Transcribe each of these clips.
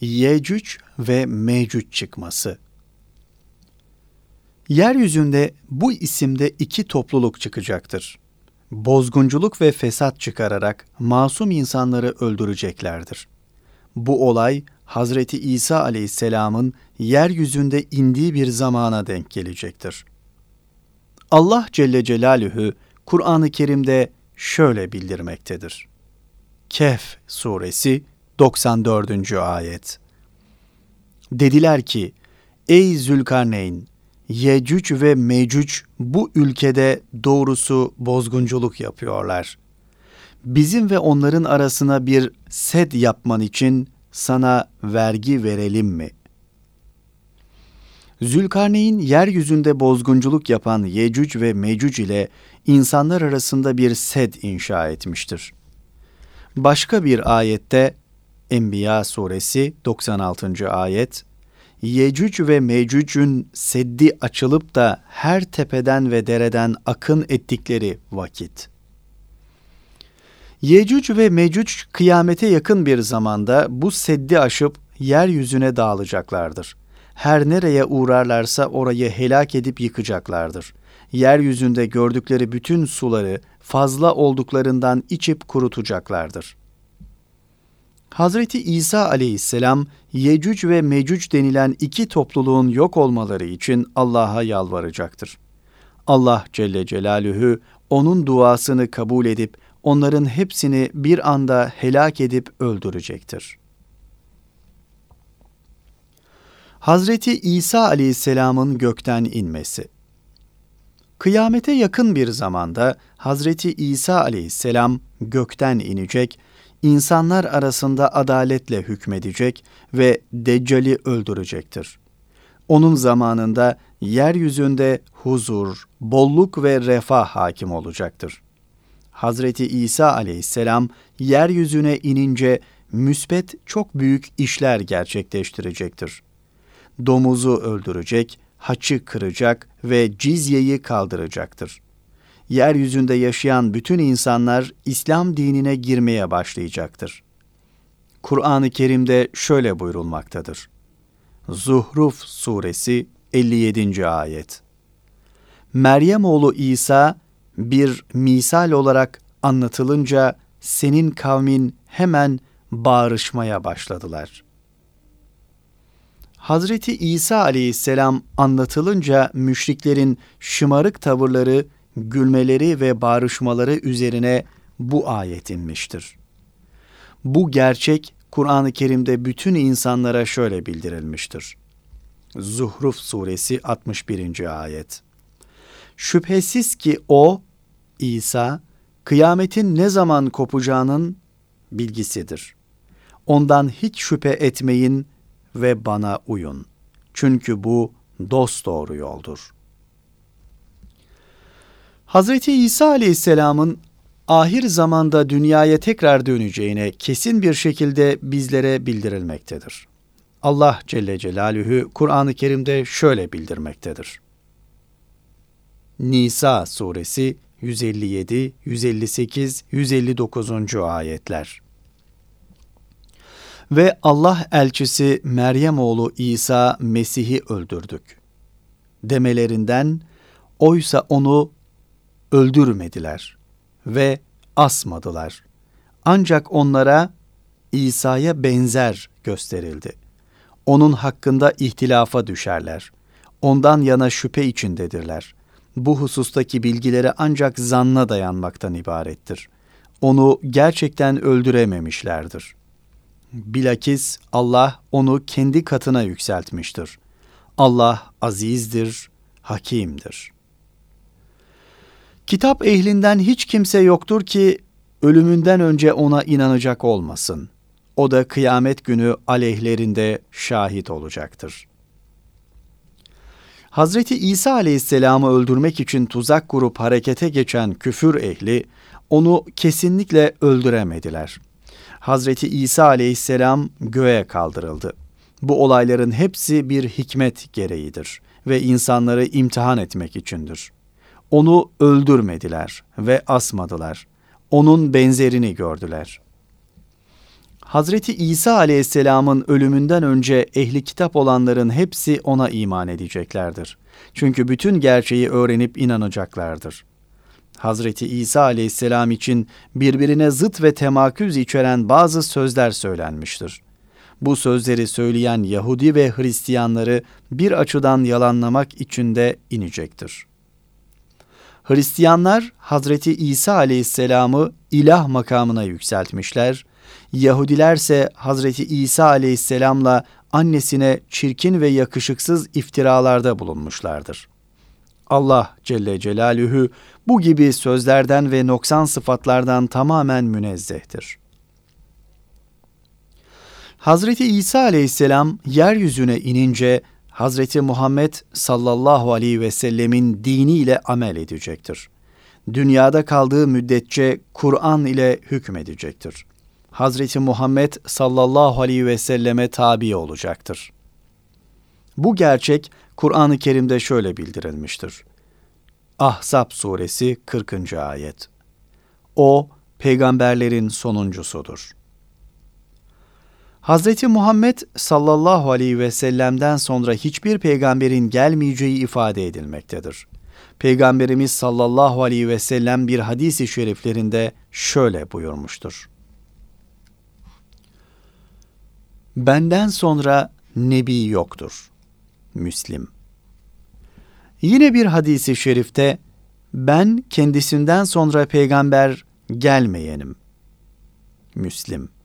Yecüc ve Mecüc çıkması. Yeryüzünde bu isimde iki topluluk çıkacaktır. Bozgunculuk ve fesat çıkararak masum insanları öldüreceklerdir. Bu olay Hazreti İsa aleyhisselamın yeryüzünde indiği bir zamana denk gelecektir. Allah Celle Celaluhu Kur'an-ı Kerim'de şöyle bildirmektedir. Kehf suresi 94. ayet. Dediler ki, Ey Zülkarneyn, Yecüc ve Mecüc bu ülkede doğrusu bozgunculuk yapıyorlar. Bizim ve onların arasına bir sed yapman için sana vergi verelim mi? Zülkarneyn yeryüzünde bozgunculuk yapan Yecüc ve Mecüc ile insanlar arasında bir sed inşa etmiştir. Başka bir ayette Enbiya suresi 96. ayet Yecüc ve Mecüc'ün seddi açılıp da her tepeden ve dereden akın ettikleri vakit. Yecüc ve Mecüc kıyamete yakın bir zamanda bu seddi aşıp yeryüzüne dağılacaklardır. Her nereye uğrarlarsa orayı helak edip yıkacaklardır. Yeryüzünde gördükleri bütün suları fazla olduklarından içip kurutacaklardır. Hazreti İsa aleyhisselam Yecüc ve Mecüc denilen iki topluluğun yok olmaları için Allah'a yalvaracaktır. Allah Celle Celaluhu onun duasını kabul edip onların hepsini bir anda helak edip öldürecektir. Hazreti İsa aleyhisselamın gökten inmesi Kıyamete yakın bir zamanda Hazreti İsa aleyhisselam gökten inecek insanlar arasında adaletle hükmedecek ve Deccal'i öldürecektir. Onun zamanında yeryüzünde huzur, bolluk ve refah hakim olacaktır. Hazreti İsa aleyhisselam yeryüzüne inince müsbet çok büyük işler gerçekleştirecektir. Domuzu öldürecek, haçı kıracak ve cizyeyi kaldıracaktır yeryüzünde yaşayan bütün insanlar İslam dinine girmeye başlayacaktır. Kur'an-ı Kerim'de şöyle buyurulmaktadır. Zuhruf suresi 57. ayet. Meryem oğlu İsa bir misal olarak anlatılınca senin kavmin hemen bağırışmaya başladılar. Hazreti İsa aleyhisselam anlatılınca müşriklerin şımarık tavırları gülmeleri ve bağrışmaları üzerine bu ayet inmiştir. Bu gerçek Kur'an-ı Kerim'de bütün insanlara şöyle bildirilmiştir. Zuhruf suresi 61. ayet. Şüphesiz ki o İsa kıyametin ne zaman kopacağının bilgisidir. Ondan hiç şüphe etmeyin ve bana uyun. Çünkü bu dost doğru yoldur.'' Hazreti İsa Aleyhisselam'ın ahir zamanda dünyaya tekrar döneceğine kesin bir şekilde bizlere bildirilmektedir. Allah Celle Celaluhu Kur'an-ı Kerim'de şöyle bildirmektedir. Nisa suresi 157, 158, 159. ayetler. Ve Allah elçisi Meryem oğlu İsa Mesih'i öldürdük. Demelerinden oysa onu öldürmediler ve asmadılar. Ancak onlara İsa'ya benzer gösterildi. Onun hakkında ihtilafa düşerler. Ondan yana şüphe içindedirler. Bu husustaki bilgileri ancak zanna dayanmaktan ibarettir. Onu gerçekten öldürememişlerdir. Bilakis Allah onu kendi katına yükseltmiştir. Allah azizdir, hakimdir.'' Kitap ehlinden hiç kimse yoktur ki ölümünden önce ona inanacak olmasın. O da kıyamet günü aleyhlerinde şahit olacaktır. Hazreti İsa aleyhisselamı öldürmek için tuzak kurup harekete geçen küfür ehli onu kesinlikle öldüremediler. Hazreti İsa aleyhisselam göğe kaldırıldı. Bu olayların hepsi bir hikmet gereğidir ve insanları imtihan etmek içindir. Onu öldürmediler ve asmadılar. Onun benzerini gördüler. Hazreti İsa aleyhisselamın ölümünden önce ehli kitap olanların hepsi ona iman edeceklerdir. Çünkü bütün gerçeği öğrenip inanacaklardır. Hazreti İsa aleyhisselam için birbirine zıt ve temaküz içeren bazı sözler söylenmiştir. Bu sözleri söyleyen Yahudi ve Hristiyanları bir açıdan yalanlamak için de inecektir. Hristiyanlar Hazreti İsa aleyhisselamı ilah makamına yükseltmişler, Yahudilerse Hazreti İsa aleyhisselamla annesine çirkin ve yakışıksız iftiralarda bulunmuşlardır. Allah Celle Celaluhu bu gibi sözlerden ve noksan sıfatlardan tamamen münezzehtir. Hazreti İsa aleyhisselam yeryüzüne inince Hazreti Muhammed sallallahu aleyhi ve sellemin diniyle amel edecektir. Dünyada kaldığı müddetçe Kur'an ile hükmedecektir. Hazreti Muhammed sallallahu aleyhi ve selleme tabi olacaktır. Bu gerçek Kur'an-ı Kerim'de şöyle bildirilmiştir. Ahzab suresi 40. ayet. O peygamberlerin sonuncusudur. Hazreti Muhammed sallallahu aleyhi ve sellem'den sonra hiçbir peygamberin gelmeyeceği ifade edilmektedir. Peygamberimiz sallallahu aleyhi ve sellem bir hadisi şeriflerinde şöyle buyurmuştur. Benden sonra nebi yoktur. Müslim. Yine bir hadisi şerifte ben kendisinden sonra peygamber gelmeyenim. Müslim.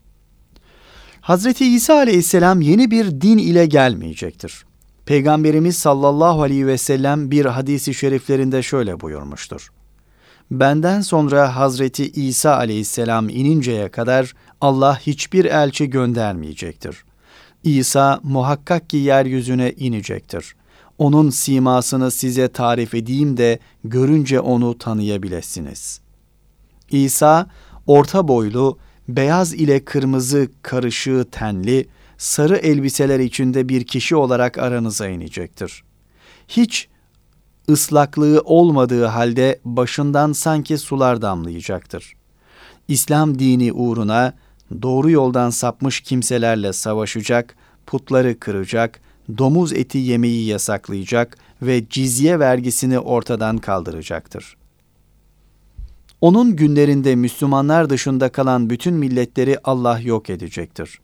Hazreti İsa aleyhisselam yeni bir din ile gelmeyecektir. Peygamberimiz sallallahu aleyhi ve sellem bir hadisi şeriflerinde şöyle buyurmuştur. Benden sonra Hazreti İsa aleyhisselam ininceye kadar Allah hiçbir elçi göndermeyecektir. İsa muhakkak ki yeryüzüne inecektir. Onun simasını size tarif edeyim de görünce onu tanıyabilirsiniz. İsa orta boylu, beyaz ile kırmızı karışığı tenli, sarı elbiseler içinde bir kişi olarak aranıza inecektir. Hiç ıslaklığı olmadığı halde başından sanki sular damlayacaktır. İslam dini uğruna doğru yoldan sapmış kimselerle savaşacak, putları kıracak, domuz eti yemeyi yasaklayacak ve cizye vergisini ortadan kaldıracaktır. Onun günlerinde Müslümanlar dışında kalan bütün milletleri Allah yok edecektir.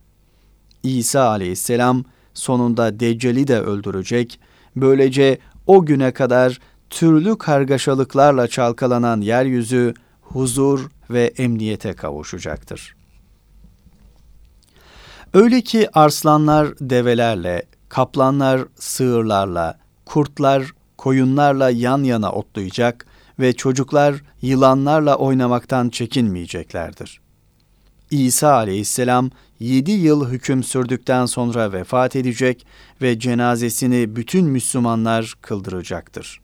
İsa aleyhisselam sonunda Deccal'i de öldürecek, böylece o güne kadar türlü kargaşalıklarla çalkalanan yeryüzü huzur ve emniyete kavuşacaktır. Öyle ki arslanlar develerle, kaplanlar sığırlarla, kurtlar koyunlarla yan yana otlayacak ve çocuklar yılanlarla oynamaktan çekinmeyeceklerdir. İsa aleyhisselam yedi yıl hüküm sürdükten sonra vefat edecek ve cenazesini bütün Müslümanlar kıldıracaktır.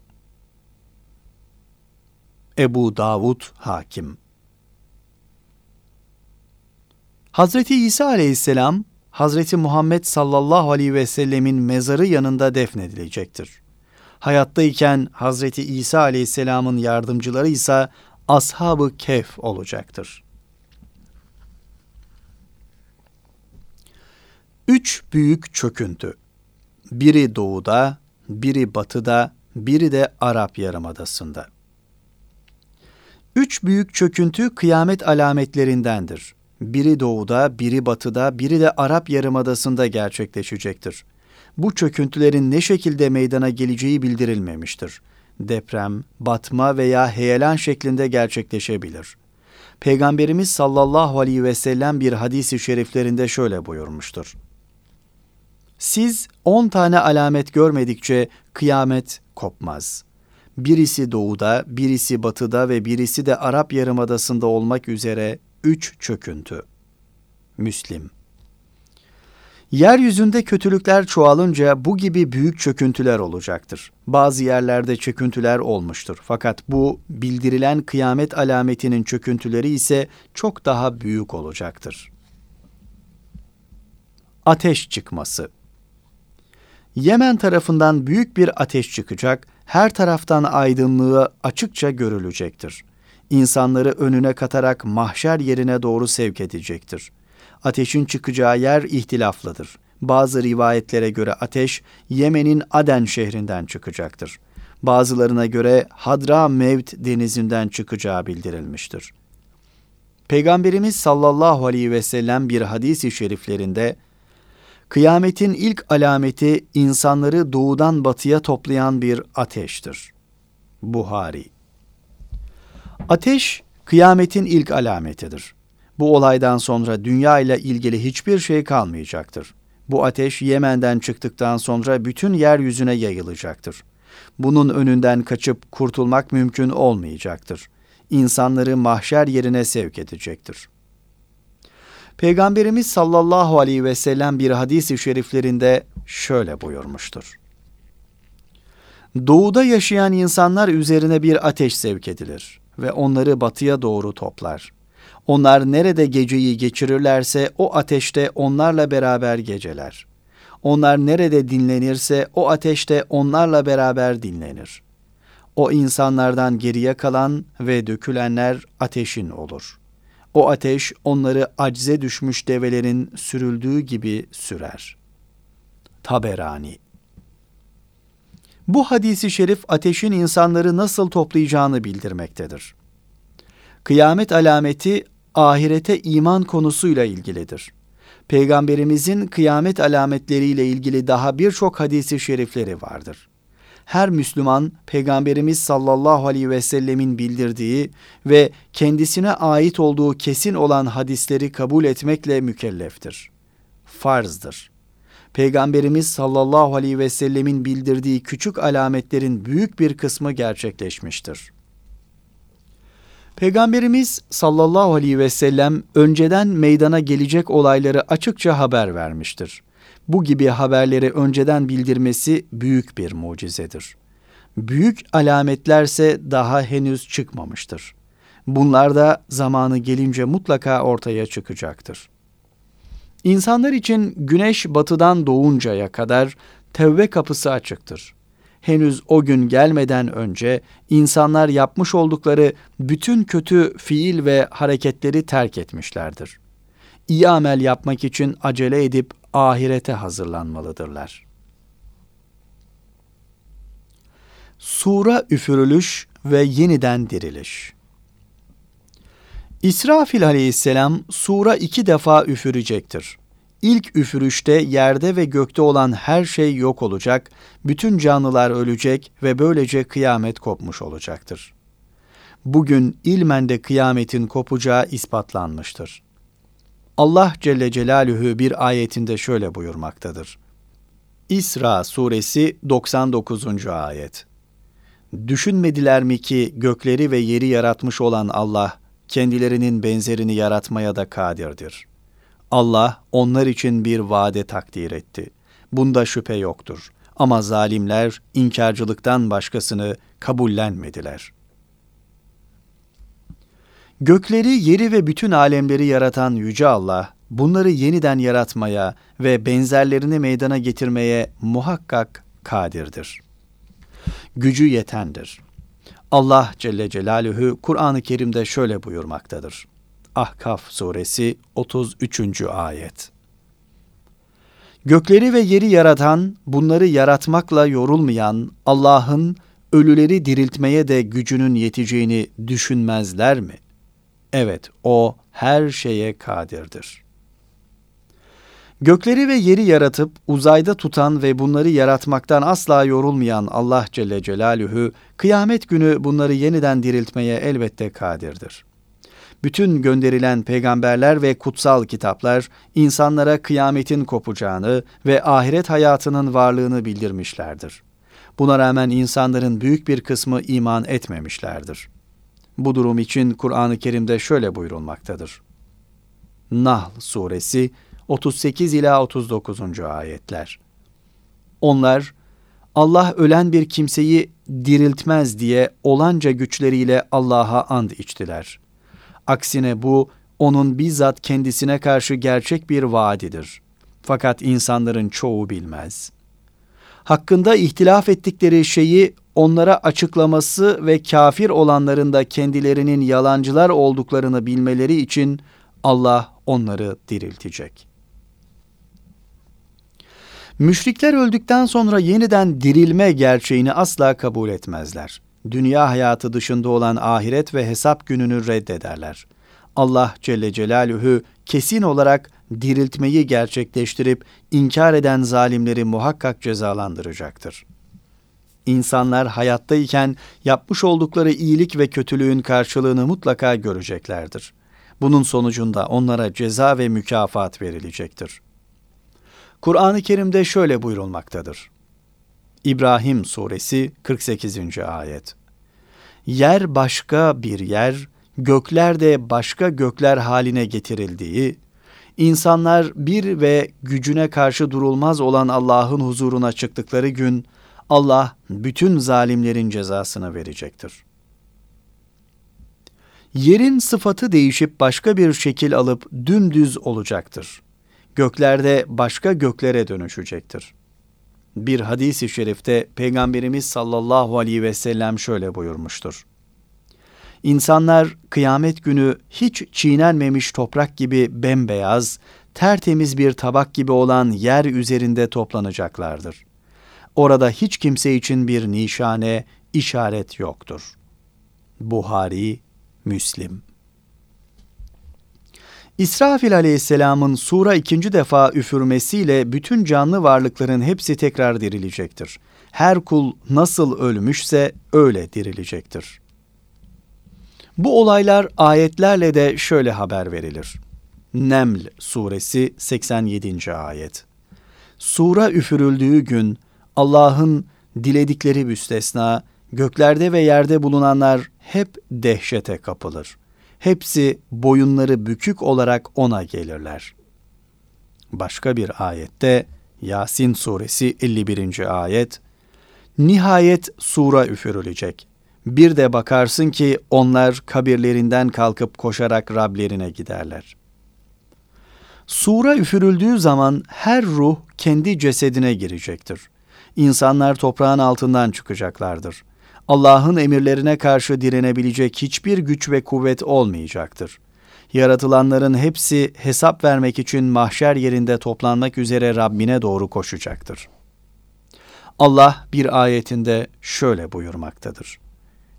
Ebu Davud Hakim Hazreti İsa aleyhisselam, Hazreti Muhammed sallallahu aleyhi ve sellemin mezarı yanında defnedilecektir. Hayattayken Hazreti İsa aleyhisselamın yardımcıları ise ashab-ı kehf olacaktır. Üç büyük çöküntü. Biri doğuda, biri batıda, biri de Arap Yarımadası'nda. Üç büyük çöküntü kıyamet alametlerindendir. Biri doğuda, biri batıda, biri de Arap Yarımadası'nda gerçekleşecektir. Bu çöküntülerin ne şekilde meydana geleceği bildirilmemiştir. Deprem, batma veya heyelan şeklinde gerçekleşebilir. Peygamberimiz sallallahu aleyhi ve sellem bir hadisi şeriflerinde şöyle buyurmuştur. Siz on tane alamet görmedikçe kıyamet kopmaz. Birisi doğuda, birisi batıda ve birisi de Arap Yarımadası'nda olmak üzere üç çöküntü. Müslim Yeryüzünde kötülükler çoğalınca bu gibi büyük çöküntüler olacaktır. Bazı yerlerde çöküntüler olmuştur. Fakat bu bildirilen kıyamet alametinin çöküntüleri ise çok daha büyük olacaktır. Ateş çıkması Yemen tarafından büyük bir ateş çıkacak, her taraftan aydınlığı açıkça görülecektir. İnsanları önüne katarak mahşer yerine doğru sevk edecektir. Ateşin çıkacağı yer ihtilaflıdır. Bazı rivayetlere göre ateş Yemen'in Aden şehrinden çıkacaktır. Bazılarına göre Hadra Mevt denizinden çıkacağı bildirilmiştir. Peygamberimiz sallallahu aleyhi ve sellem bir hadis-i şeriflerinde kıyametin ilk alameti insanları doğudan batıya toplayan bir ateştir. Buhari Ateş kıyametin ilk alametidir. Bu olaydan sonra dünya ile ilgili hiçbir şey kalmayacaktır. Bu ateş Yemen'den çıktıktan sonra bütün yeryüzüne yayılacaktır. Bunun önünden kaçıp kurtulmak mümkün olmayacaktır. İnsanları mahşer yerine sevk edecektir. Peygamberimiz sallallahu aleyhi ve sellem bir hadis-i şeriflerinde şöyle buyurmuştur. Doğuda yaşayan insanlar üzerine bir ateş sevk edilir ve onları batıya doğru toplar. Onlar nerede geceyi geçirirlerse o ateşte onlarla beraber geceler. Onlar nerede dinlenirse o ateşte onlarla beraber dinlenir. O insanlardan geriye kalan ve dökülenler ateşin olur. O ateş onları acize düşmüş develerin sürüldüğü gibi sürer. Taberani Bu hadisi şerif ateşin insanları nasıl toplayacağını bildirmektedir. Kıyamet alameti ahirete iman konusuyla ilgilidir. Peygamberimizin kıyamet alametleriyle ilgili daha birçok hadisi şerifleri vardır. Her Müslüman Peygamberimiz sallallahu aleyhi ve sellemin bildirdiği ve kendisine ait olduğu kesin olan hadisleri kabul etmekle mükelleftir. Farzdır. Peygamberimiz sallallahu aleyhi ve sellemin bildirdiği küçük alametlerin büyük bir kısmı gerçekleşmiştir. Peygamberimiz sallallahu aleyhi ve sellem önceden meydana gelecek olayları açıkça haber vermiştir. Bu gibi haberleri önceden bildirmesi büyük bir mucizedir. Büyük alametlerse daha henüz çıkmamıştır. Bunlar da zamanı gelince mutlaka ortaya çıkacaktır. İnsanlar için güneş batıdan doğuncaya kadar tevbe kapısı açıktır henüz o gün gelmeden önce insanlar yapmış oldukları bütün kötü fiil ve hareketleri terk etmişlerdir. İyi amel yapmak için acele edip ahirete hazırlanmalıdırlar. Sura üfürülüş ve yeniden diriliş. İsrafil aleyhisselam sura iki defa üfürecektir. İlk üfürüşte yerde ve gökte olan her şey yok olacak, bütün canlılar ölecek ve böylece kıyamet kopmuş olacaktır. Bugün ilmen de kıyametin kopacağı ispatlanmıştır. Allah Celle Celaluhu bir ayetinde şöyle buyurmaktadır. İsra suresi 99. ayet. Düşünmediler mi ki gökleri ve yeri yaratmış olan Allah kendilerinin benzerini yaratmaya da kadirdir.'' Allah onlar için bir vade takdir etti. Bunda şüphe yoktur. Ama zalimler inkarcılıktan başkasını kabullenmediler. Gökleri, yeri ve bütün alemleri yaratan Yüce Allah, bunları yeniden yaratmaya ve benzerlerini meydana getirmeye muhakkak kadirdir. Gücü yetendir. Allah Celle Celaluhu Kur'an-ı Kerim'de şöyle buyurmaktadır. Ahkaf suresi 33. ayet. Gökleri ve yeri yaratan, bunları yaratmakla yorulmayan Allah'ın ölüleri diriltmeye de gücünün yeteceğini düşünmezler mi? Evet, o her şeye kadirdir. Gökleri ve yeri yaratıp uzayda tutan ve bunları yaratmaktan asla yorulmayan Allah Celle Celaluhu, kıyamet günü bunları yeniden diriltmeye elbette kadirdir bütün gönderilen peygamberler ve kutsal kitaplar insanlara kıyametin kopacağını ve ahiret hayatının varlığını bildirmişlerdir. Buna rağmen insanların büyük bir kısmı iman etmemişlerdir. Bu durum için Kur'an-ı Kerim'de şöyle buyurulmaktadır. Nahl suresi 38 ila 39. ayetler. Onlar Allah ölen bir kimseyi diriltmez diye olanca güçleriyle Allah'a and içtiler. Aksine bu onun bizzat kendisine karşı gerçek bir vaadidir. Fakat insanların çoğu bilmez. Hakkında ihtilaf ettikleri şeyi onlara açıklaması ve kafir olanların da kendilerinin yalancılar olduklarını bilmeleri için Allah onları diriltecek. Müşrikler öldükten sonra yeniden dirilme gerçeğini asla kabul etmezler. Dünya hayatı dışında olan ahiret ve hesap gününü reddederler. Allah Celle Celaluhu kesin olarak diriltmeyi gerçekleştirip inkar eden zalimleri muhakkak cezalandıracaktır. İnsanlar hayattayken yapmış oldukları iyilik ve kötülüğün karşılığını mutlaka göreceklerdir. Bunun sonucunda onlara ceza ve mükafat verilecektir. Kur'an-ı Kerim'de şöyle buyurulmaktadır. İbrahim Suresi 48. ayet. Yer başka bir yer, gökler de başka gökler haline getirildiği, insanlar bir ve gücüne karşı durulmaz olan Allah'ın huzuruna çıktıkları gün Allah bütün zalimlerin cezasını verecektir. Yerin sıfatı değişip başka bir şekil alıp dümdüz olacaktır. Göklerde başka göklere dönüşecektir. Bir hadis-i şerifte Peygamberimiz sallallahu aleyhi ve sellem şöyle buyurmuştur. İnsanlar kıyamet günü hiç çiğnenmemiş toprak gibi bembeyaz, tertemiz bir tabak gibi olan yer üzerinde toplanacaklardır. Orada hiç kimse için bir nişane, işaret yoktur. Buhari, Müslim İsrafil aleyhisselamın sura ikinci defa üfürmesiyle bütün canlı varlıkların hepsi tekrar dirilecektir. Her kul nasıl ölmüşse öyle dirilecektir. Bu olaylar ayetlerle de şöyle haber verilir. Neml suresi 87. ayet. Sura üfürüldüğü gün Allah'ın diledikleri müstesna, göklerde ve yerde bulunanlar hep dehşete kapılır. Hepsi boyunları bükük olarak ona gelirler. Başka bir ayette Yasin suresi 51. ayet Nihayet sura üfürülecek. Bir de bakarsın ki onlar kabirlerinden kalkıp koşarak Rablerine giderler. Sura üfürüldüğü zaman her ruh kendi cesedine girecektir. İnsanlar toprağın altından çıkacaklardır. Allah'ın emirlerine karşı direnebilecek hiçbir güç ve kuvvet olmayacaktır. Yaratılanların hepsi hesap vermek için mahşer yerinde toplanmak üzere Rabbine doğru koşacaktır. Allah bir ayetinde şöyle buyurmaktadır.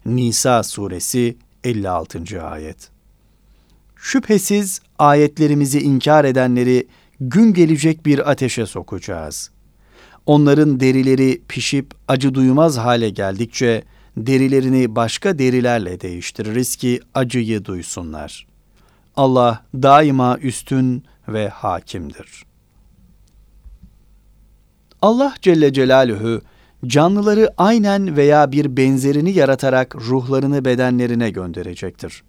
Nisa suresi 56. ayet. Şüphesiz ayetlerimizi inkar edenleri gün gelecek bir ateşe sokacağız. Onların derileri pişip acı duymaz hale geldikçe derilerini başka derilerle değiştiririz ki acıyı duysunlar. Allah daima üstün ve hakimdir. Allah Celle Celaluhu canlıları aynen veya bir benzerini yaratarak ruhlarını bedenlerine gönderecektir.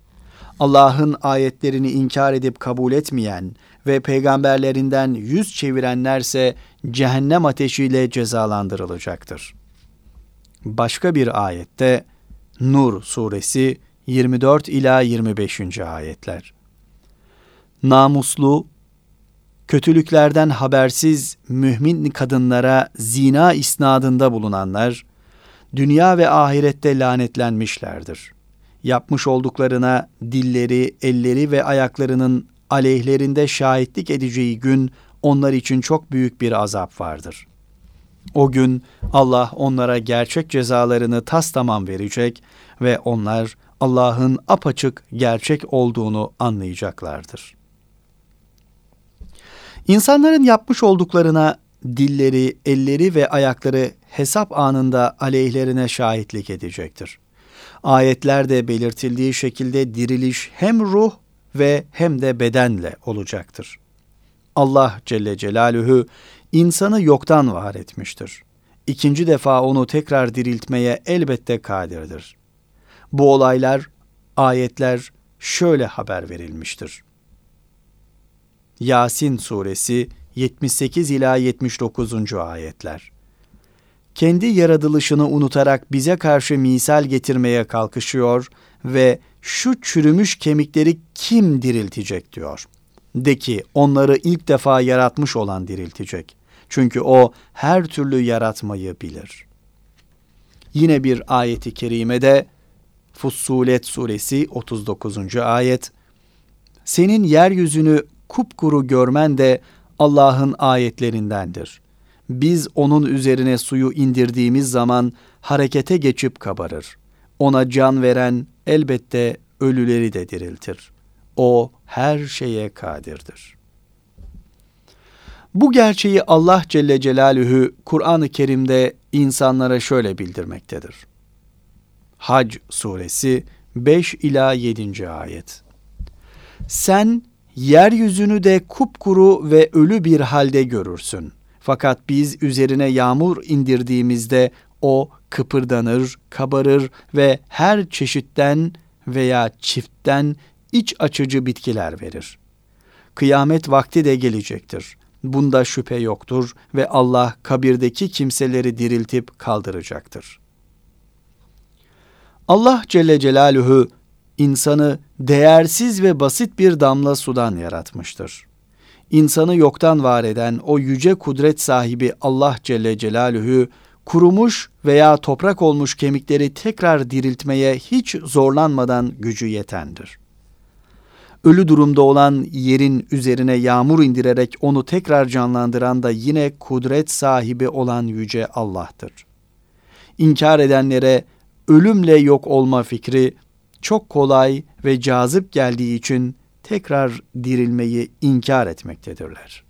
Allah'ın ayetlerini inkar edip kabul etmeyen ve peygamberlerinden yüz çevirenlerse cehennem ateşiyle cezalandırılacaktır. Başka bir ayette Nur suresi 24 ila 25. ayetler. Namuslu, kötülüklerden habersiz mümin kadınlara zina isnadında bulunanlar, dünya ve ahirette lanetlenmişlerdir. Yapmış olduklarına dilleri, elleri ve ayaklarının aleyhlerinde şahitlik edeceği gün onlar için çok büyük bir azap vardır. O gün Allah onlara gerçek cezalarını tas tamam verecek ve onlar Allah'ın apaçık gerçek olduğunu anlayacaklardır. İnsanların yapmış olduklarına dilleri, elleri ve ayakları hesap anında aleyhlerine şahitlik edecektir. Ayetlerde belirtildiği şekilde diriliş hem ruh ve hem de bedenle olacaktır. Allah Celle Celaluhu insanı yoktan var etmiştir. İkinci defa onu tekrar diriltmeye elbette kadirdir. Bu olaylar, ayetler şöyle haber verilmiştir. Yasin suresi 78 ila 79. ayetler. Kendi yaratılışını unutarak bize karşı misal getirmeye kalkışıyor ve şu çürümüş kemikleri kim diriltecek diyor. De ki onları ilk defa yaratmış olan diriltecek. Çünkü o her türlü yaratmayı bilir. Yine bir ayeti kerimede Fussulet suresi 39. ayet senin yeryüzünü kupkuru görmen de Allah'ın ayetlerindendir. Biz onun üzerine suyu indirdiğimiz zaman harekete geçip kabarır. Ona can veren elbette ölüleri de diriltir. O her şeye kadirdir. Bu gerçeği Allah Celle Celaluhu Kur'an-ı Kerim'de insanlara şöyle bildirmektedir. Hac suresi 5 ila 7. ayet. Sen yeryüzünü de kupkuru ve ölü bir halde görürsün. Fakat biz üzerine yağmur indirdiğimizde o kıpırdanır, kabarır ve her çeşitten veya çiftten iç açıcı bitkiler verir. Kıyamet vakti de gelecektir. Bunda şüphe yoktur ve Allah kabirdeki kimseleri diriltip kaldıracaktır. Allah Celle Celaluhu insanı değersiz ve basit bir damla sudan yaratmıştır. İnsanı yoktan var eden o yüce kudret sahibi Allah Celle Celaluhu kurumuş veya toprak olmuş kemikleri tekrar diriltmeye hiç zorlanmadan gücü yetendir. Ölü durumda olan yerin üzerine yağmur indirerek onu tekrar canlandıran da yine kudret sahibi olan yüce Allah'tır. İnkar edenlere ölümle yok olma fikri çok kolay ve cazip geldiği için tekrar dirilmeyi inkar etmektedirler.